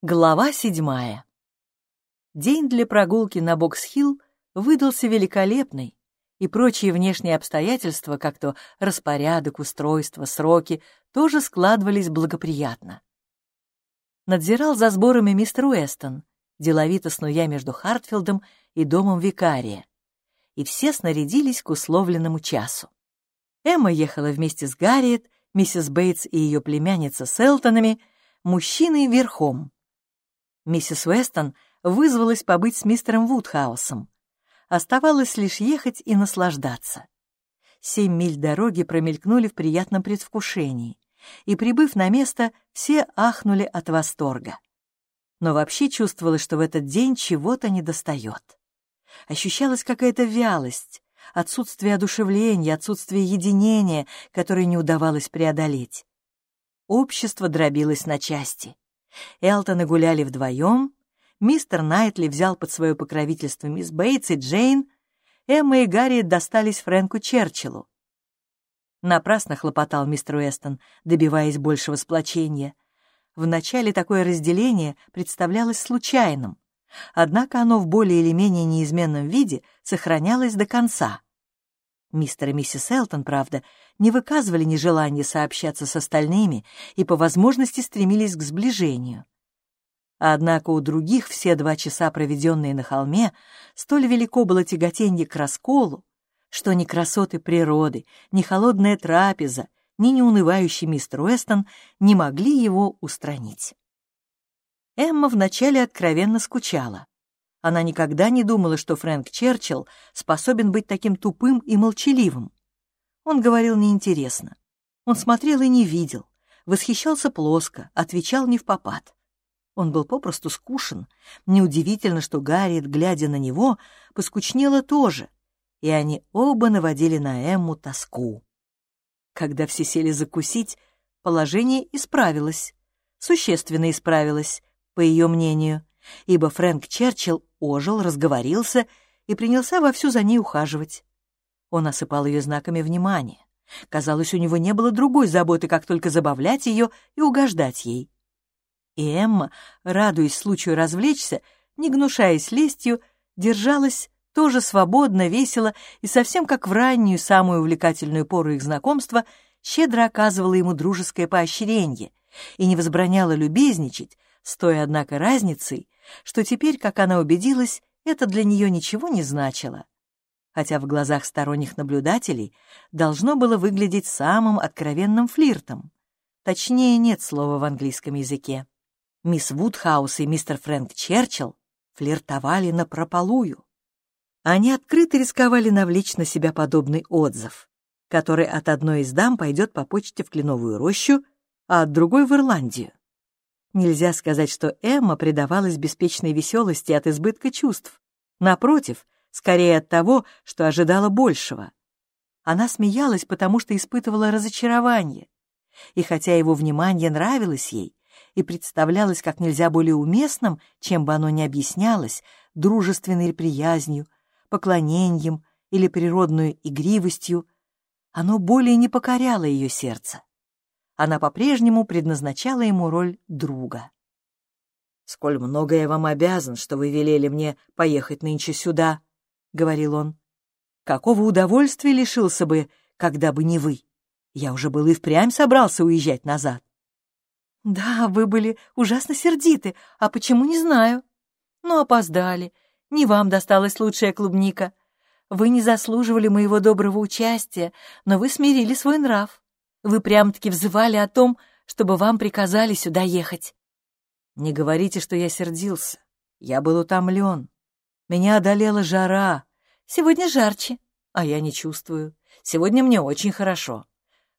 Глава седьмая. День для прогулки на Бокс-Хилл выдался великолепный, и прочие внешние обстоятельства, как то распорядок, устройство, сроки, тоже складывались благоприятно. Надзирал за сборами мистер Уэстон, деловито снуя между Хартфилдом и домом викария, и все снарядились к условленному часу. Эмма ехала вместе с Гарриет, миссис Бейтс и ее племянница с Элтонами, мужчиной верхом. Миссис Уэстон вызвалась побыть с мистером Вудхаусом. Оставалось лишь ехать и наслаждаться. Семь миль дороги промелькнули в приятном предвкушении, и, прибыв на место, все ахнули от восторга. Но вообще чувствовалось, что в этот день чего-то недостает. Ощущалась какая-то вялость, отсутствие одушевления, отсутствие единения, которое не удавалось преодолеть. Общество дробилось на части. Элтоны гуляли вдвоем, мистер Найтли взял под свое покровительство мисс Бейтс и Джейн, Эмма и Гарри достались Фрэнку Черчиллу. Напрасно хлопотал мистер Уэстон, добиваясь большего сплочения. Вначале такое разделение представлялось случайным, однако оно в более или менее неизменном виде сохранялось до конца. Мистер и миссис Элтон, правда, не выказывали нежелания сообщаться с остальными и по возможности стремились к сближению. Однако у других все два часа, проведенные на холме, столь велико было тяготенье к расколу, что ни красоты природы, ни холодная трапеза, ни неунывающий мистер Уэстон не могли его устранить. Эмма вначале откровенно скучала. Она никогда не думала, что Фрэнк Черчилл способен быть таким тупым и молчаливым. Он говорил неинтересно. Он смотрел и не видел, восхищался плоско, отвечал не в попад. Он был попросту скушен. Неудивительно, что Гарриет, глядя на него, поскучнела тоже, и они оба наводили на Эмму тоску. Когда все сели закусить, положение исправилось, существенно исправилось, по ее мнению, ибо Фрэнк Черчилл ожил, разговорился и принялся вовсю за ней ухаживать. Он осыпал ее знаками внимания. Казалось, у него не было другой заботы, как только забавлять ее и угождать ей. И Эмма, радуясь случаю развлечься, не гнушаясь лестью, держалась тоже свободно, весело и совсем как в раннюю, самую увлекательную пору их знакомства, щедро оказывала ему дружеское поощрение и не возбраняла любезничать, с той, однако, разницей, что теперь, как она убедилась, это для нее ничего не значило, хотя в глазах сторонних наблюдателей должно было выглядеть самым откровенным флиртом. Точнее, нет слова в английском языке. Мисс Вудхаус и мистер Фрэнк Черчилл флиртовали напропалую. Они открыто рисковали навлечь на себя подобный отзыв, который от одной из дам пойдет по почте в Кленовую рощу, а от другой — в Ирландию. Нельзя сказать, что Эмма предавалась беспечной веселости от избытка чувств. Напротив, скорее от того, что ожидала большего. Она смеялась, потому что испытывала разочарование. И хотя его внимание нравилось ей и представлялось как нельзя более уместным, чем бы оно ни объяснялось, дружественной приязнью, поклонением или природной игривостью, оно более не покоряло ее сердце она по-прежнему предназначала ему роль друга. «Сколь много я вам обязан, что вы велели мне поехать нынче сюда», — говорил он. «Какого удовольствия лишился бы, когда бы не вы? Я уже был и впрямь собрался уезжать назад». «Да, вы были ужасно сердиты, а почему, не знаю. Но опоздали. Не вам досталась лучшая клубника. Вы не заслуживали моего доброго участия, но вы смирили свой нрав. Вы прям-таки взывали о том, чтобы вам приказали сюда ехать. Не говорите, что я сердился. Я был утомлен. Меня одолела жара. Сегодня жарче, а я не чувствую. Сегодня мне очень хорошо.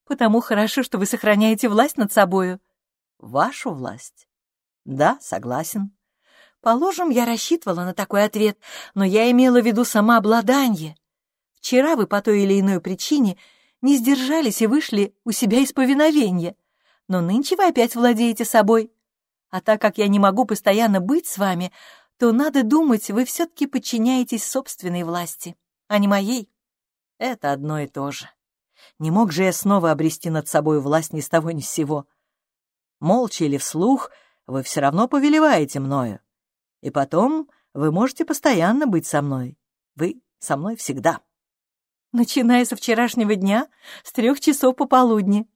Потому хорошо, что вы сохраняете власть над собою. Вашу власть? Да, согласен. Положим, я рассчитывала на такой ответ, но я имела в виду самообладание. Вчера вы по той или иной причине не сдержались и вышли у себя из повиновения. Но нынче вы опять владеете собой. А так как я не могу постоянно быть с вами, то, надо думать, вы все-таки подчиняетесь собственной власти, а не моей. Это одно и то же. Не мог же я снова обрести над собой власть ни с того ни с сего. Молча или вслух вы все равно повелеваете мною. И потом вы можете постоянно быть со мной. Вы со мной всегда. Начиная со вчерашнего дня, с трех часов пополудни.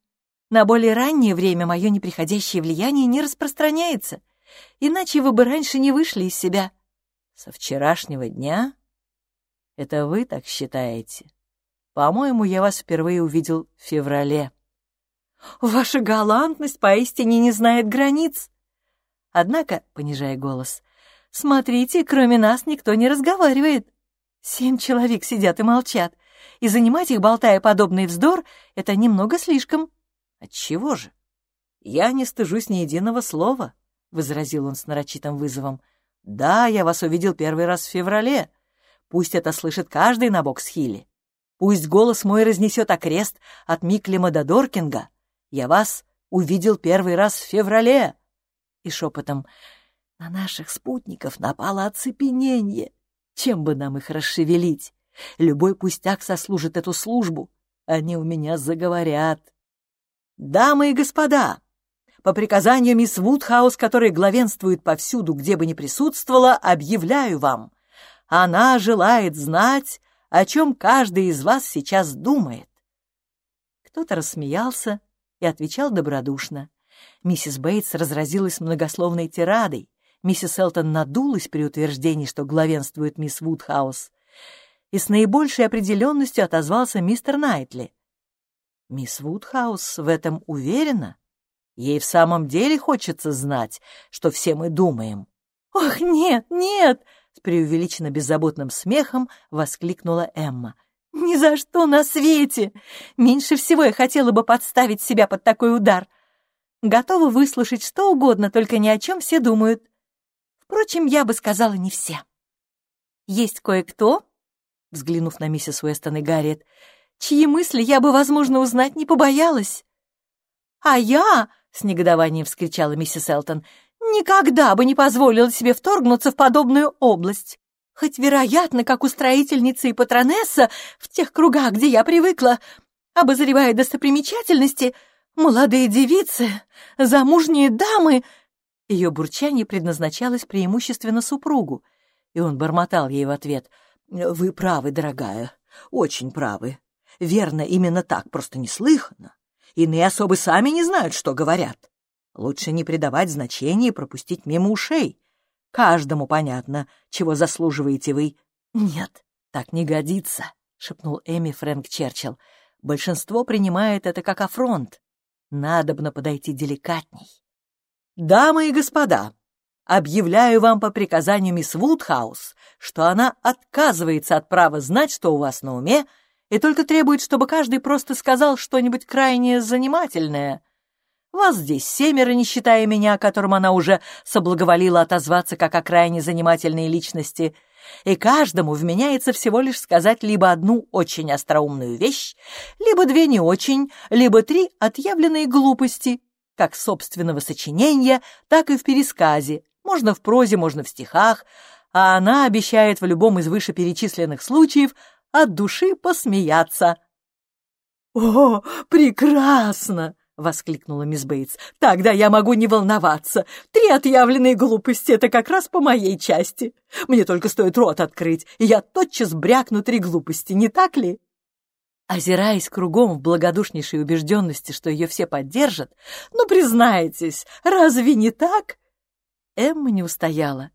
На более раннее время мое неприходящее влияние не распространяется, иначе вы бы раньше не вышли из себя. Со вчерашнего дня? Это вы так считаете? По-моему, я вас впервые увидел в феврале. Ваша галантность поистине не знает границ. Однако, понижая голос, смотрите, кроме нас никто не разговаривает. Семь человек сидят и молчат, и занимать их, болтая подобный вздор, это немного слишком. Отчего же? Я не стыжусь ни единого слова, — возразил он с нарочитым вызовом. Да, я вас увидел первый раз в феврале. Пусть это слышит каждый на Боксхилле. Пусть голос мой разнесет окрест от Миклима до Доркинга. Я вас увидел первый раз в феврале. И шепотом на наших спутников напало оцепенение. Чем бы нам их расшевелить? Любой пустяк сослужит эту службу. Они у меня заговорят. Дамы и господа, по приказанию мисс Вудхаус, которая главенствует повсюду, где бы ни присутствовала, объявляю вам. Она желает знать, о чем каждый из вас сейчас думает. Кто-то рассмеялся и отвечал добродушно. Миссис Бейтс разразилась многословной тирадой. Миссис Элтон надулась при утверждении, что главенствует мисс Вудхаус. И с наибольшей определенностью отозвался мистер Найтли. Мисс Вудхаус в этом уверена? Ей в самом деле хочется знать, что все мы думаем. «Ох, нет, нет!» — с преувеличенно беззаботным смехом воскликнула Эмма. «Ни за что на свете! Меньше всего я хотела бы подставить себя под такой удар. Готова выслушать что угодно, только ни о чем все думают. Впрочем, я бы сказала, не все. Есть кое-кто, взглянув на миссис Уэстон и Гарриет, чьи мысли я бы, возможно, узнать не побоялась. А я, — с негодованием вскричала миссис Элтон, — никогда бы не позволила себе вторгнуться в подобную область. Хоть, вероятно, как устроительница и патронесса в тех кругах, где я привыкла, обозревая достопримечательности, молодые девицы, замужние дамы ее бурчание предназначалось преимущественно супругу, и он бормотал ей в ответ. «Вы правы, дорогая, очень правы. Верно, именно так, просто неслыханно. Иные особы сами не знают, что говорят. Лучше не придавать значения и пропустить мимо ушей. Каждому понятно, чего заслуживаете вы. Нет, так не годится, — шепнул Эми Фрэнк Черчилл. Большинство принимает это как афронт. Надобно подойти деликатней. «Дамы и господа, объявляю вам по приказанию мисс Вудхаус, что она отказывается от права знать, что у вас на уме, и только требует, чтобы каждый просто сказал что-нибудь крайне занимательное. Вас здесь семеро, не считая меня, которым она уже соблаговолила отозваться как о крайне занимательной личности, и каждому вменяется всего лишь сказать либо одну очень остроумную вещь, либо две не очень, либо три отъявленные глупости — как собственного сочинения, так и в пересказе, можно в прозе, можно в стихах, а она обещает в любом из вышеперечисленных случаев от души посмеяться. «О, прекрасно!» — воскликнула мисс Бейтс. «Тогда я могу не волноваться. Три отъявленные глупости — это как раз по моей части. Мне только стоит рот открыть, и я тотчас брякну три глупости, не так ли?» Озираясь кругом в благодушнейшей убежденности, что ее все поддержат, «Ну, признайтесь, разве не так?» Эмма не устояла.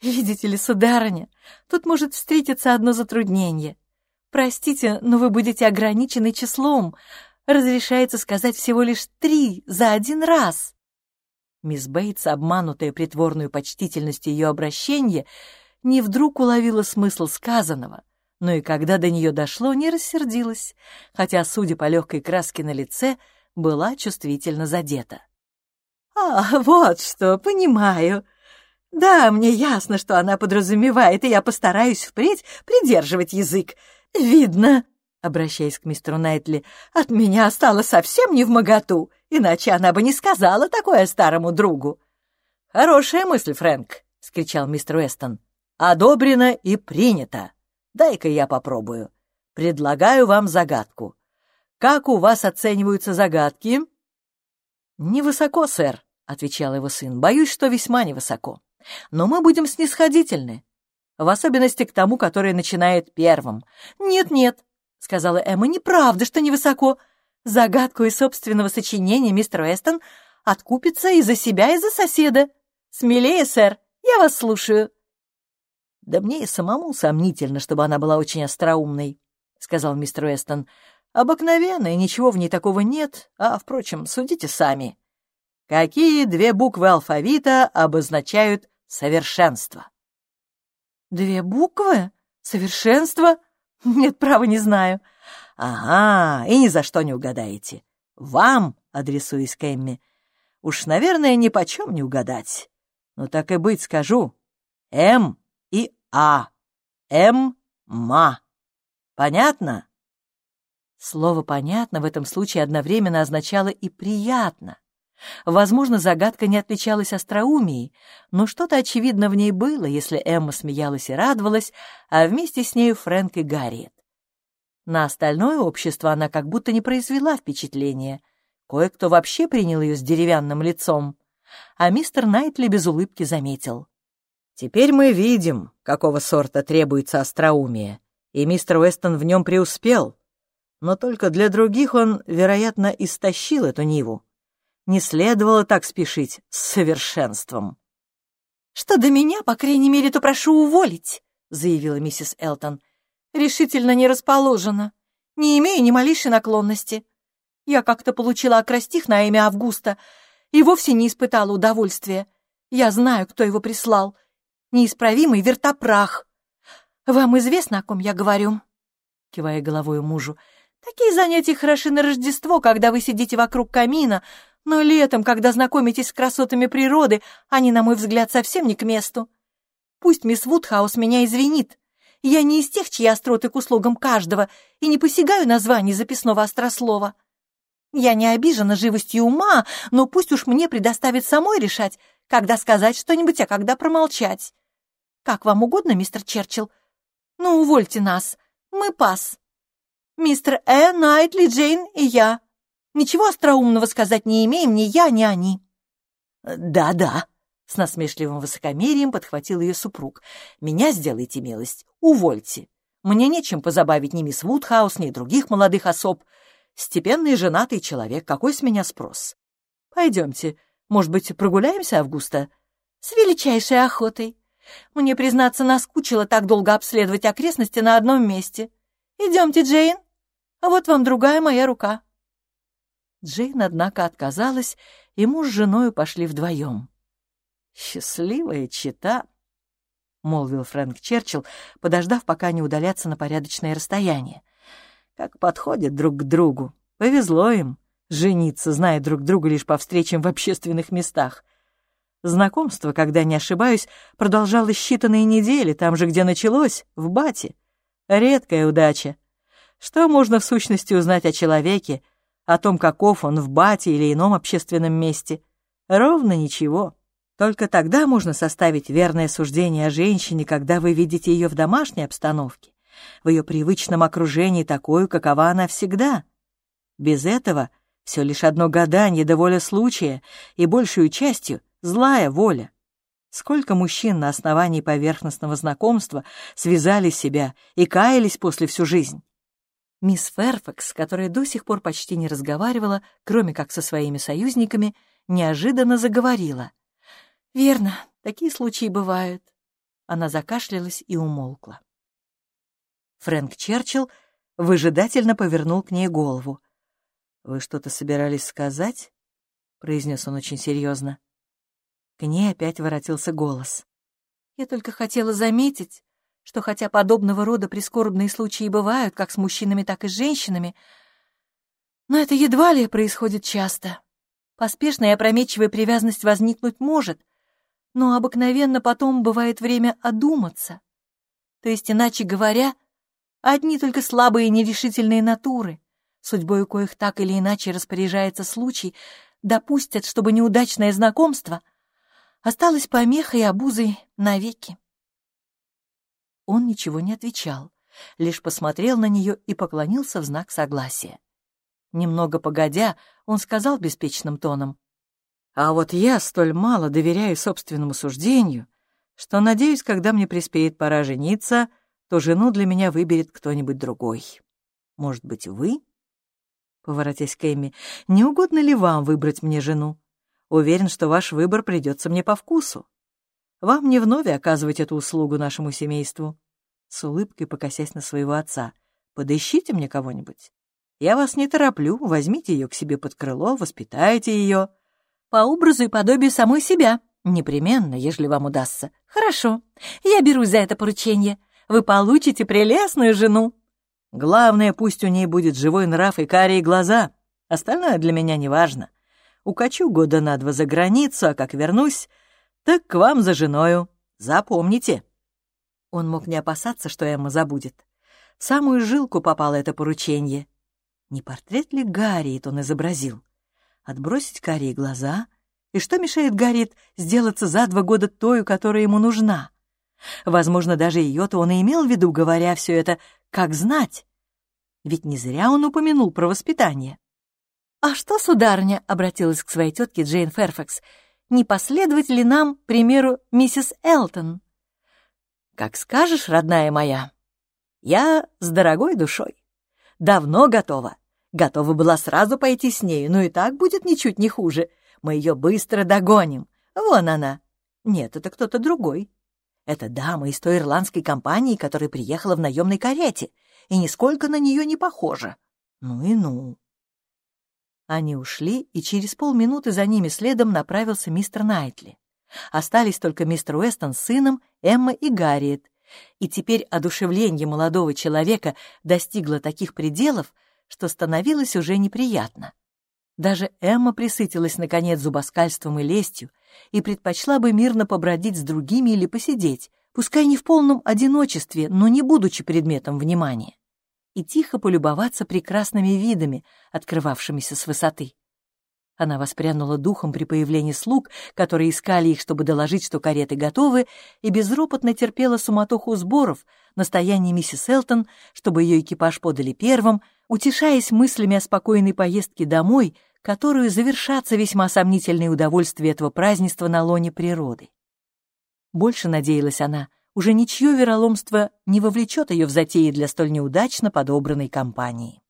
«Видите ли, сударыня, тут может встретиться одно затруднение. Простите, но вы будете ограничены числом. Разрешается сказать всего лишь три за один раз». Мисс Бейтс, обманутая притворную почтительностью ее обращения, не вдруг уловила смысл сказанного — но и когда до нее дошло, не рассердилась, хотя, судя по легкой краске на лице, была чувствительно задета. «А, вот что, понимаю. Да, мне ясно, что она подразумевает, и я постараюсь впредь придерживать язык. Видно, обращаясь к мистеру Найтли, от меня стало совсем не в моготу, иначе она бы не сказала такое старому другу. «Хорошая мысль, Фрэнк!» — скричал мистер Уэстон. «Одобрено и принято!» Дай-ка я попробую. Предлагаю вам загадку. Как у вас оцениваются загадки? Невысоко, сэр, — отвечал его сын, — боюсь, что весьма невысоко. Но мы будем снисходительны, в особенности к тому, который начинает первым. «Нет-нет», — сказала Эмма, — «неправда, что невысоко. Загадку из собственного сочинения мистер Уэстон откупится и за себя, и за соседа. Смелее, сэр, я вас слушаю». «Да мне и самому сомнительно, чтобы она была очень остроумной», — сказал мистер Уэстон. «Обыкновенная, ничего в ней такого нет, а, впрочем, судите сами. Какие две буквы алфавита обозначают совершенство?» «Две буквы? Совершенство? Нет, право, не знаю». «Ага, и ни за что не угадаете. Вам, адресуясь к Эмми, уж, наверное, ни почем не угадать. Ну так и быть скажу. М и А. М-ма. Понятно?» Слово «понятно» в этом случае одновременно означало и «приятно». Возможно, загадка не отличалась остроумией, но что-то очевидно в ней было, если Эмма смеялась и радовалась, а вместе с нею Фрэнк и Гарриет. На остальное общество она как будто не произвела впечатления. Кое-кто вообще принял ее с деревянным лицом. А мистер Найтли без улыбки заметил. «Теперь мы видим, какого сорта требуется остроумие, и мистер Уэстон в нем преуспел. Но только для других он, вероятно, истощил эту ниву не следовало так спешить с совершенством. «Что до меня, по крайней мере, то прошу уволить», — заявила миссис Элтон. «Решительно не расположена. Не имею ни малейшей наклонности. Я как-то получила акростих на имя Августа и вовсе не испытала удовольствия. Я знаю, кто его прислал. Неисправимый вертопрах. Вам известно, о ком я говорю?» Кивая головой мужу. «Такие занятия хороши на Рождество, когда вы сидите вокруг камина, но летом, когда знакомитесь с красотами природы, они, на мой взгляд, совсем не к месту. Пусть мисс Вудхаус меня извинит. Я не из тех, чьи остроты к услугам каждого, и не посягаю на звание записного острослова. Я не обижена живостью ума, но пусть уж мне предоставит самой решать, когда сказать что-нибудь, а когда промолчать. Как вам угодно, мистер Черчилл? Ну, увольте нас. Мы пас. Мистер Э. Найтли, Джейн и я. Ничего остроумного сказать не имеем ни я, ни они». «Да-да», — с насмешливым высокомерием подхватил ее супруг. «Меня сделайте милость, увольте. Мне нечем позабавить ни мисс Вудхаус, ни других молодых особ. Степенный женатый человек, какой с меня спрос? Пойдемте, может быть, прогуляемся, Августа?» «С величайшей охотой. Мне, признаться, наскучило так долго обследовать окрестности на одном месте. Идемте, Джейн, а вот вам другая моя рука». Джейн, однако, отказалась, и муж с женой пошли вдвоем. «Счастливая чита!» — молвил Фрэнк Черчилл, подождав, пока не удалятся на порядочное расстояние. «Как подходят друг к другу! Повезло им жениться, зная друг друга лишь по встречам в общественных местах. Знакомство, когда не ошибаюсь, продолжалось считанные недели, там же, где началось, в Бате. Редкая удача. Что можно в сущности узнать о человеке, о том, каков он в бате или ином общественном месте. Ровно ничего. Только тогда можно составить верное суждение о женщине, когда вы видите ее в домашней обстановке, в ее привычном окружении такую, какова она всегда. Без этого все лишь одно гадание да воля случая, и большую частью злая воля. Сколько мужчин на основании поверхностного знакомства связали себя и каялись после всю жизнь. Мисс Ферфакс, которая до сих пор почти не разговаривала, кроме как со своими союзниками, неожиданно заговорила. «Верно, такие случаи бывают». Она закашлялась и умолкла. Фрэнк Черчилл выжидательно повернул к ней голову. «Вы что-то собирались сказать?» — произнес он очень серьезно. К ней опять воротился голос. «Я только хотела заметить, что хотя подобного рода прискорбные случаи бывают как с мужчинами, так и с женщинами, но это едва ли происходит часто. Поспешная и опрометчивая привязанность возникнуть может, но обыкновенно потом бывает время одуматься. То есть, иначе говоря, одни только слабые и нерешительные натуры, судьбой у коих так или иначе распоряжается случай, допустят, чтобы неудачное знакомство осталось помехой и обузой навеки. Он ничего не отвечал, лишь посмотрел на нее и поклонился в знак согласия. Немного погодя, он сказал беспечным тоном, А вот я столь мало доверяю собственному суждению, что надеюсь, когда мне приспеет пора жениться, то жену для меня выберет кто-нибудь другой. Может быть, вы? Поворотясь к Эмми, не угодно ли вам выбрать мне жену? Уверен, что ваш выбор придется мне по вкусу. Вам не вновь оказывать эту услугу нашему семейству. С улыбкой покосясь на своего отца. Подыщите мне кого-нибудь. Я вас не тороплю, возьмите ее к себе под крыло, воспитайте ее. По образу и подобию самой себя. Непременно, ежели вам удастся. Хорошо, я берусь за это поручение. Вы получите прелестную жену. Главное, пусть у ней будет живой нрав и карие глаза. Остальное для меня не важно. Укачу года на два за границу, а как вернусь, так к вам за женою. Запомните. Он мог не опасаться, что Эмма забудет. В самую жилку попало это поручение. Не портрет ли Гарриет он изобразил? Отбросить карие глаза? И что мешает Гарриет сделаться за два года той, которая ему нужна? Возможно, даже ее-то он и имел в виду, говоря все это, как знать? Ведь не зря он упомянул про воспитание. «А что, сударыня?» — обратилась к своей тетке Джейн Ферфакс. «Не последовать ли нам примеру миссис Элтон?» «Как скажешь, родная моя. Я с дорогой душой. Давно готова. Готова была сразу пойти с нею, но и так будет ничуть не хуже. Мы ее быстро догоним. Вон она. Нет, это кто-то другой. Это дама из той ирландской компании, которая приехала в наемной карете, и нисколько на нее не похожа. Ну и ну. Они ушли, и через полминуты за ними следом направился мистер Найтли. Остались только мистер Уэстон с сыном, Эмма и Гарриет. И теперь одушевление молодого человека достигло таких пределов, что становилось уже неприятно. Даже Эмма присытилась, наконец, зубоскальством и лестью и предпочла бы мирно побродить с другими или посидеть, пускай не в полном одиночестве, но не будучи предметом внимания, и тихо полюбоваться прекрасными видами, открывавшимися с высоты. Она воспрянула духом при появлении слуг, которые искали их, чтобы доложить, что кареты готовы, и безропотно терпела суматоху сборов, настояние миссис Элтон, чтобы ее экипаж подали первым, утешаясь мыслями о спокойной поездке домой, которую завершатся весьма сомнительные удовольствия этого празднества на лоне природы. Больше надеялась она, уже ничье вероломство не вовлечет ее в затеи для столь неудачно подобранной компании.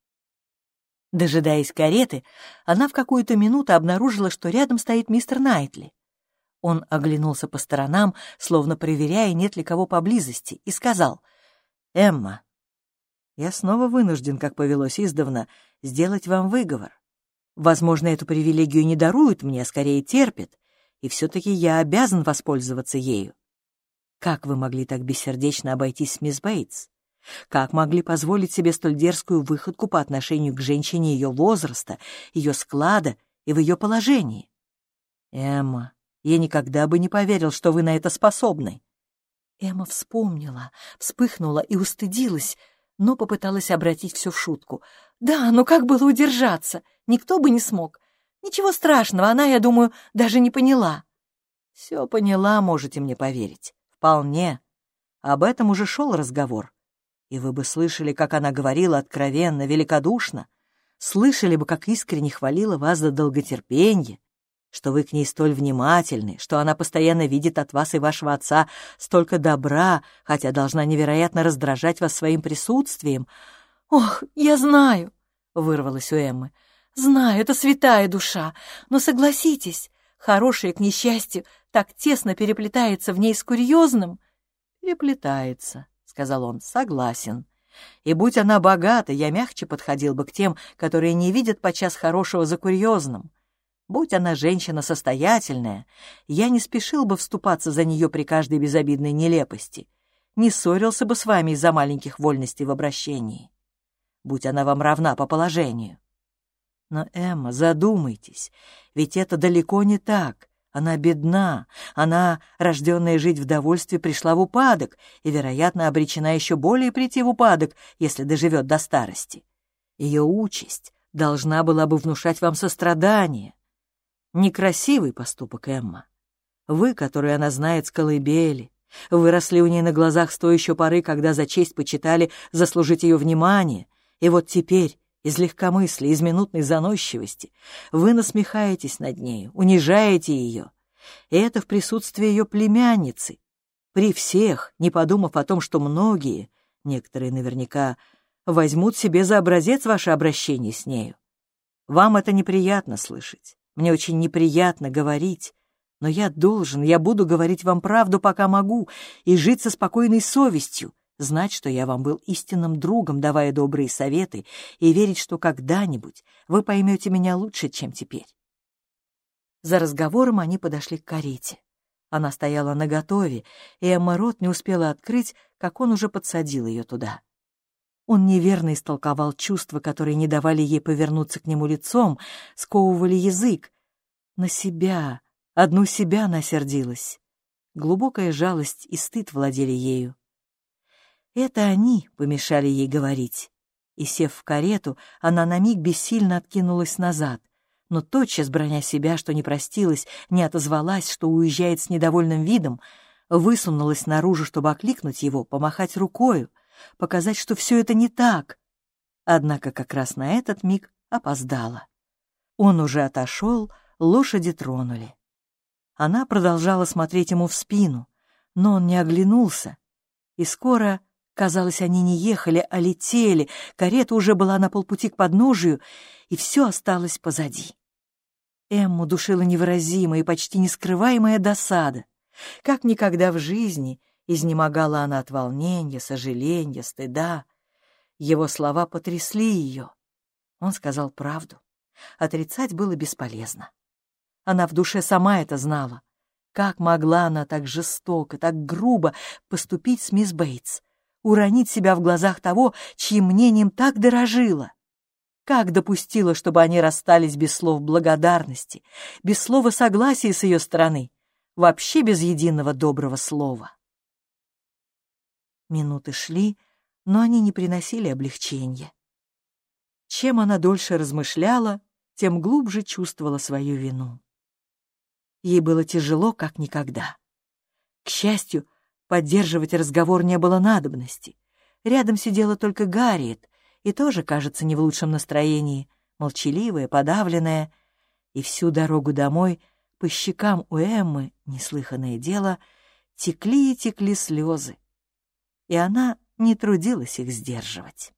Дожидаясь кареты, она в какую-то минуту обнаружила, что рядом стоит мистер Найтли. Он оглянулся по сторонам, словно проверяя, нет ли кого поблизости, и сказал, «Эмма, я снова вынужден, как повелось издавна, сделать вам выговор. Возможно, эту привилегию не даруют мне, а скорее терпят, и все-таки я обязан воспользоваться ею. Как вы могли так бессердечно обойтись с мисс Бейтс? Как могли позволить себе столь дерзкую выходку по отношению к женщине ее возраста, ее склада и в ее положении? Эмма, я никогда бы не поверил, что вы на это способны. Эмма вспомнила, вспыхнула и устыдилась, но попыталась обратить все в шутку. «Да, но как было удержаться? Никто бы не смог. Ничего страшного, она, я думаю, даже не поняла». «Все поняла, можете мне поверить. Вполне. Об этом уже шел разговор. И вы бы слышали, как она говорила откровенно, великодушно. Слышали бы, как искренне хвалила вас за долготерпенье, что вы к ней столь внимательны, что она постоянно видит от вас и вашего отца столько добра, хотя должна невероятно раздражать вас своим присутствием. «Ох, я знаю!» — вырвалась у Эммы. «Знаю, это святая душа, но согласитесь, хорошее, к несчастью, так тесно переплетается в ней с курьезным». «Переплетается», — сказал он, — «согласен». И будь она богата, я мягче подходил бы к тем, которые не видят подчас хорошего за курьезным. Будь она женщина состоятельная, я не спешил бы вступаться за нее при каждой безобидной нелепости, не ссорился бы с вами из-за маленьких вольностей в обращении. Будь она вам равна по положению. Но, Эмма, задумайтесь, ведь это далеко не так. Она бедна, она, рожденная жить в довольстве, пришла в упадок и, вероятно, обречена еще более прийти в упадок, если доживет до старости. Ее участь должна была бы внушать вам сострадание, Некрасивый поступок, Эмма. Вы, которую она знает с колыбели, выросли у ней на глазах с той еще поры, когда за честь почитали заслужить ее внимание, и вот теперь из легкомыслия, из минутной заносчивости. Вы насмехаетесь над нею, унижаете ее. И это в присутствии ее племянницы. При всех, не подумав о том, что многие, некоторые наверняка, возьмут себе за образец ваше обращение с нею. Вам это неприятно слышать. Мне очень неприятно говорить. Но я должен, я буду говорить вам правду, пока могу, и жить со спокойной совестью, знать, что я вам был истинным другом, давая добрые советы, и верить, что когда-нибудь вы поймете меня лучше, чем теперь. За разговором они подошли к карете. Она стояла наготове, и Эмма Рот не успела открыть, как он уже подсадил ее туда. Он неверно истолковал чувства, которые не давали ей повернуться к нему лицом, сковывали язык. На себя, одну себя она сердилась. Глубокая жалость и стыд владели ею. Это они помешали ей говорить. И, сев в карету, она на миг бессильно откинулась назад, но тотчас, броня себя, что не простилась, не отозвалась, что уезжает с недовольным видом, высунулась наружу, чтобы окликнуть его, помахать рукою, показать, что все это не так. Однако как раз на этот миг опоздала. Он уже отошел, лошади тронули. Она продолжала смотреть ему в спину, но он не оглянулся, и скоро Казалось, они не ехали, а летели, карета уже была на полпути к подножию, и все осталось позади. Эмму душила невыразимая и почти нескрываемая досада. Как никогда в жизни изнемогала она от волнения, сожаления, стыда. Его слова потрясли ее. Он сказал правду. Отрицать было бесполезно. Она в душе сама это знала. Как могла она так жестоко, так грубо поступить с мисс Бейтс? Уронить себя в глазах того, чьим мнением так дорожила. Как допустила, чтобы они расстались без слов благодарности, без слова согласия с ее стороны, вообще без единого доброго слова? Минуты шли, но они не приносили облегчения. Чем она дольше размышляла, тем глубже чувствовала свою вину. Ей было тяжело, как никогда. К счастью, Поддерживать разговор не было надобности. Рядом сидела только Гарриет, и тоже, кажется, не в лучшем настроении, молчаливая, подавленная. И всю дорогу домой по щекам у Эммы, неслыханное дело, текли и текли слезы. И она не трудилась их сдерживать.